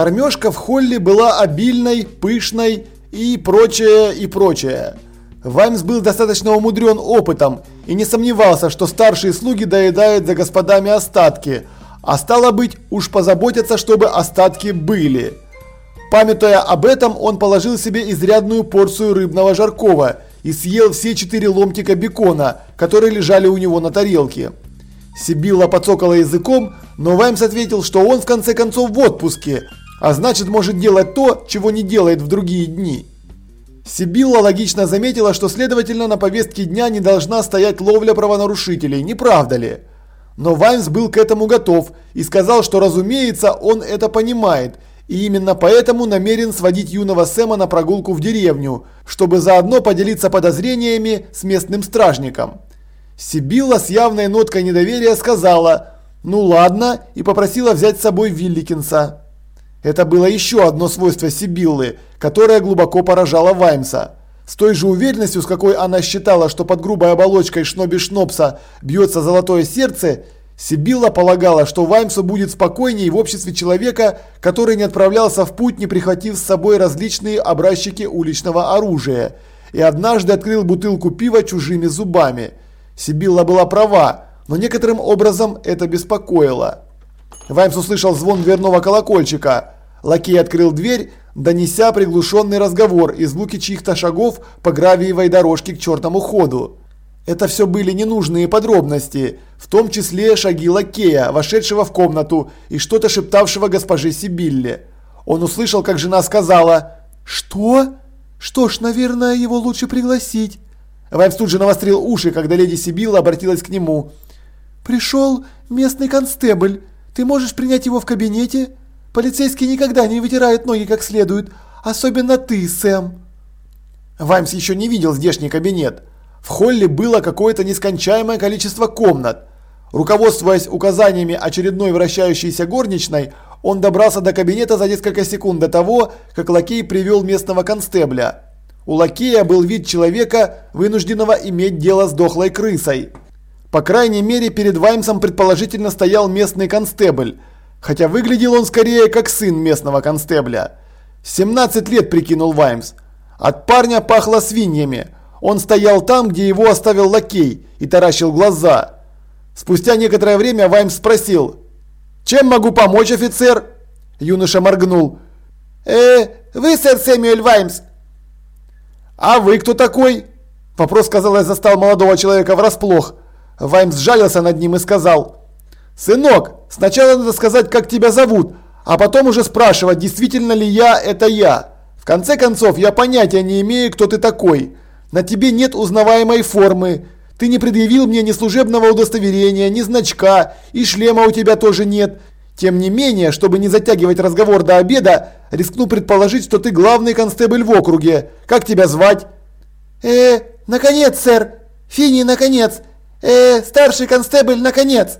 Кормежка в холле была обильной, пышной и прочее, и прочее. Ваймс был достаточно умудрен опытом и не сомневался, что старшие слуги доедают за господами остатки, а стало быть, уж позаботятся, чтобы остатки были. Памятуя об этом, он положил себе изрядную порцию рыбного жаркого и съел все четыре ломтика бекона, которые лежали у него на тарелке. Сибилла подсокала языком, но Ваймс ответил, что он в конце концов в отпуске, а значит может делать то, чего не делает в другие дни. Сибилла логично заметила, что следовательно на повестке дня не должна стоять ловля правонарушителей, не правда ли? Но Ваймс был к этому готов и сказал, что разумеется он это понимает и именно поэтому намерен сводить юного Сэма на прогулку в деревню, чтобы заодно поделиться подозрениями с местным стражником. Сибилла с явной ноткой недоверия сказала «Ну ладно» и попросила взять с собой Вилликинса. Это было еще одно свойство Сибиллы, которое глубоко поражало Ваймса. С той же уверенностью, с какой она считала, что под грубой оболочкой Шноби Шнопса бьется золотое сердце, Сибилла полагала, что Ваймсу будет спокойнее в обществе человека, который не отправлялся в путь, не прихватив с собой различные образчики уличного оружия, и однажды открыл бутылку пива чужими зубами. Сибилла была права, но некоторым образом это беспокоило. Ваймс услышал звон дверного колокольчика. Лакей открыл дверь, донеся приглушенный разговор и звуки чьих-то шагов по гравиевой дорожке к чертому ходу. Это все были ненужные подробности, в том числе шаги лакея, вошедшего в комнату и что-то шептавшего госпоже Сибилле. Он услышал, как жена сказала «Что? Что ж, наверное, его лучше пригласить». Ваймс тут же навострил уши, когда леди Сибилла обратилась к нему. «Пришел местный констебль. Ты можешь принять его в кабинете? Полицейский никогда не вытирает ноги как следует, особенно ты, Сэм». Ваймс еще не видел здешний кабинет. В холле было какое-то нескончаемое количество комнат. Руководствуясь указаниями очередной вращающейся горничной, он добрался до кабинета за несколько секунд до того, как лакей привел местного констебля. У лакея был вид человека, вынужденного иметь дело с дохлой крысой. По крайней мере, перед Ваймсом предположительно стоял местный констебль, хотя выглядел он скорее как сын местного констебля. 17 лет, прикинул Ваймс. От парня пахло свиньями – он стоял там, где его оставил лакей, и таращил глаза. Спустя некоторое время Ваймс спросил. «Чем могу помочь, офицер?» Юноша моргнул. «Э, вы, сэр Сэмюэль Ваймс?» «А вы кто такой?» Вопрос, казалось, застал молодого человека врасплох. Ваймс сжалился над ним и сказал. «Сынок, сначала надо сказать, как тебя зовут, а потом уже спрашивать, действительно ли я – это я. В конце концов, я понятия не имею, кто ты такой. На тебе нет узнаваемой формы. Ты не предъявил мне ни служебного удостоверения, ни значка, и шлема у тебя тоже нет. Тем не менее, чтобы не затягивать разговор до обеда, рискну предположить, что ты главный констебль в округе. Как тебя звать? Э, наконец, сэр. Фини, наконец. Э, старший констебль, наконец.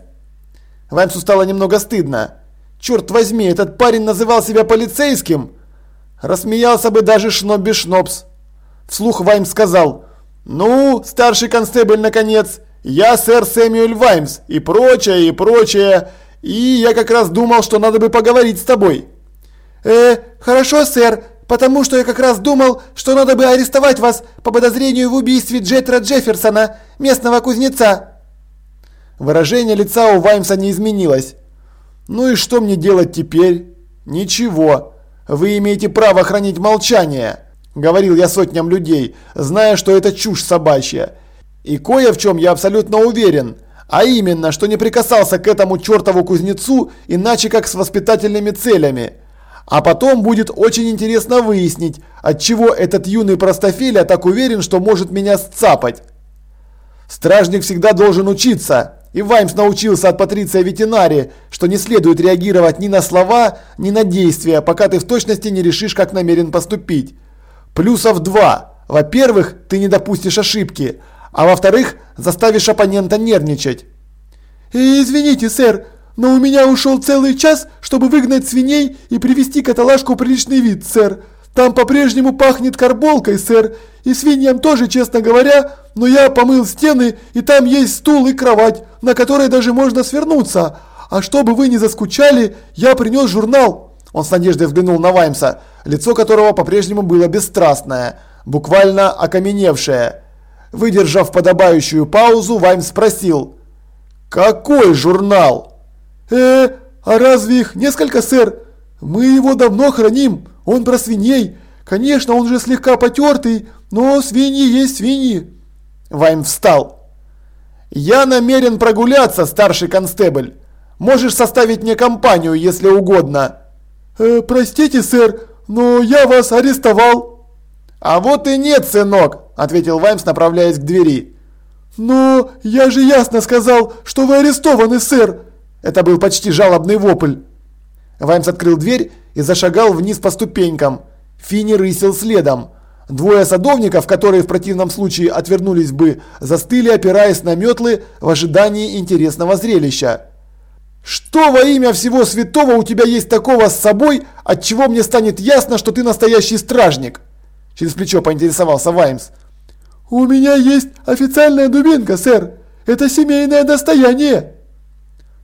Ваймсу стало немного стыдно. Черт возьми, этот парень называл себя полицейским. Рассмеялся бы даже Шнобби Шнобс. Вслух Ваймс сказал, «Ну, старший констебль, наконец, я сэр Сэмюэль Ваймс и прочее, и прочее, и я как раз думал, что надо бы поговорить с тобой». «Э, хорошо, сэр, потому что я как раз думал, что надо бы арестовать вас по подозрению в убийстве Джеттера Джефферсона, местного кузнеца». Выражение лица у Ваймса не изменилось. «Ну и что мне делать теперь?» «Ничего. Вы имеете право хранить молчание». Говорил я сотням людей, зная, что это чушь собачья. И кое в чем я абсолютно уверен, а именно, что не прикасался к этому чертову кузнецу иначе как с воспитательными целями. А потом будет очень интересно выяснить, отчего этот юный простофиля так уверен, что может меня сцапать. Стражник всегда должен учиться, и Ваймс научился от Патриция Ветинари, что не следует реагировать ни на слова, ни на действия, пока ты в точности не решишь, как намерен поступить. Плюсов два. Во-первых, ты не допустишь ошибки, а во-вторых, заставишь оппонента нервничать. «Извините, сэр, но у меня ушел целый час, чтобы выгнать свиней и привести каталажку в приличный вид, сэр. Там по-прежнему пахнет карболкой, сэр, и свиньям тоже, честно говоря, но я помыл стены, и там есть стул и кровать, на которой даже можно свернуться. А чтобы вы не заскучали, я принес журнал. Он с надеждой взглянул на Ваймса, лицо которого по-прежнему было бесстрастное, буквально окаменевшее. Выдержав подобающую паузу, Ваймс спросил. «Какой журнал?» «Э, а разве их несколько, сэр? Мы его давно храним. Он про свиней. Конечно, он же слегка потертый, но свиньи есть свиньи». Вайм встал. «Я намерен прогуляться, старший констебль. Можешь составить мне компанию, если угодно». «Э, простите, сэр, но я вас арестовал». «А вот и нет, сынок», – ответил Ваймс, направляясь к двери. «Но я же ясно сказал, что вы арестованы, сэр!» Это был почти жалобный вопль. Ваймс открыл дверь и зашагал вниз по ступенькам. Финни рысил следом. Двое садовников, которые в противном случае отвернулись бы, застыли, опираясь на метлы в ожидании интересного зрелища. «Что во имя всего святого у тебя есть такого с собой, от чего мне станет ясно, что ты настоящий стражник?» Через плечо поинтересовался Ваймс. «У меня есть официальная дубинка, сэр. Это семейное достояние».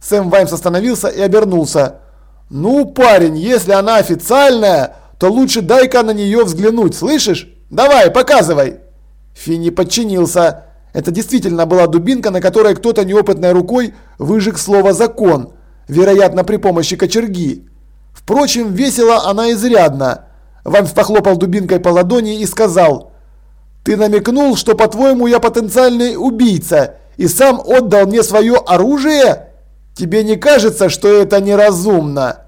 Сэм Ваймс остановился и обернулся. «Ну, парень, если она официальная, то лучше дай-ка на нее взглянуть, слышишь? Давай, показывай!» Финни подчинился. Это действительно была дубинка, на которой кто-то неопытной рукой выжег слово «закон», вероятно, при помощи кочерги. Впрочем, весила она изрядно. Ваймс похлопал дубинкой по ладони и сказал ты намекнул, что, по-твоему, я потенциальный убийца и сам отдал мне свое оружие? Тебе не кажется, что это неразумно?»